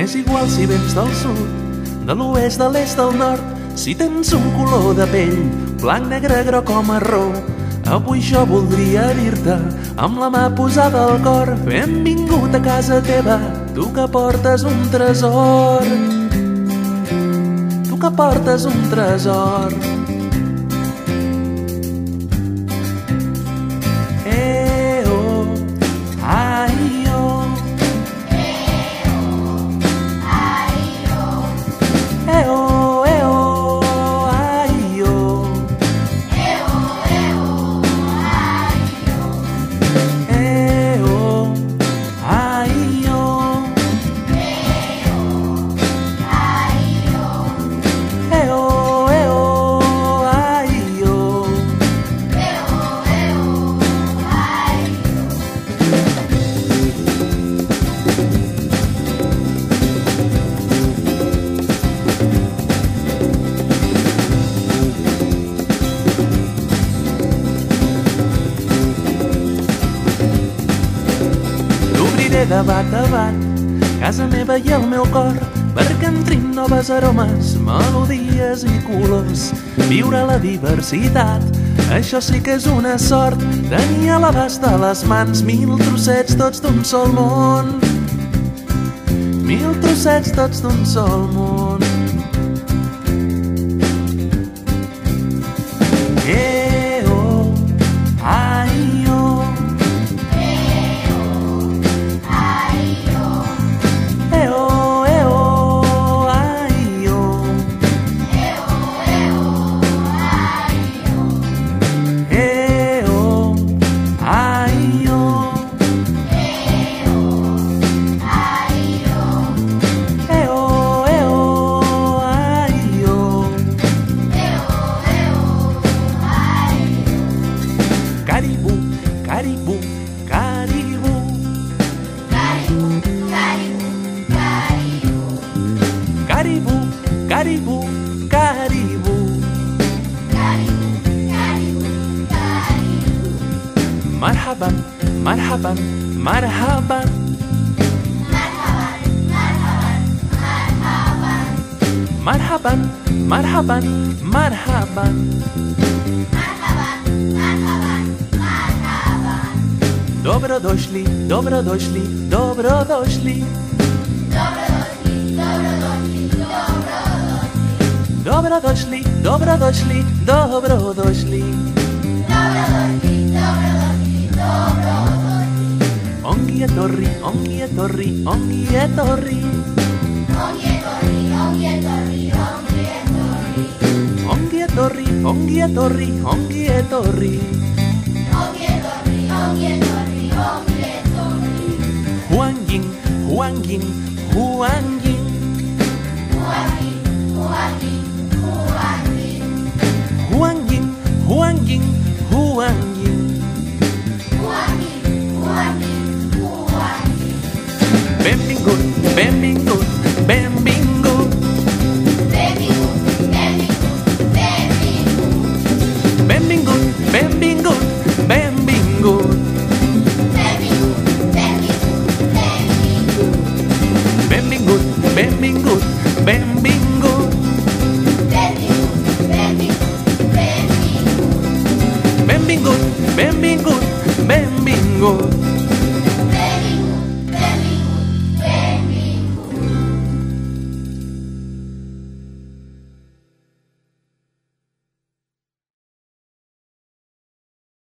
M'és igual si vens del sud, de l'oest, de l'est, del nord, si tens un color de pell, blanc, negre, groc o marró. Avui jo voldria dir-te, amb la mà posada al cor, benvingut a casa teva, tu que portes un tresor. Tu que portes un tresor. L'obriré de bat a bat, casa meva i el meu cor, perquè entrin noves aromes, melodies i colors. Viure la diversitat, això sí que és una sort, tenir a l'abast de les mans mil trossets tots d'un sol món. Mil trossets tots d'un sol món. Caribou, caribou. Caribou, caribou, caribou. Marhaban, marhaban, marhaban. Marhaban, marhaban, marhaban. Marhaban, marhaban, marhaban. Marhaban, marhaban, marhaban. Dobro došli, dobro došli, dobro došli. Dobro došli, dobro došli, dobro došli. Dobro došli, dobro došli, dobro došli. Ongi je torri, ongi je torri, ongi je torri. Ongi torri, ongi je torri, ongi torri. Ongi je torri, ongi je torri, ongi torri. Ongi torri, ongi torri, ongi torri. Ven bingo, ven bingo, ven bingo. Ven bingo, ven bingo, ven bingo. Ven bingo, ven bingo, ven bingo. Ven bingo, ven bingo, ven bingo. Ven bingo, ven bingo, ven bingo.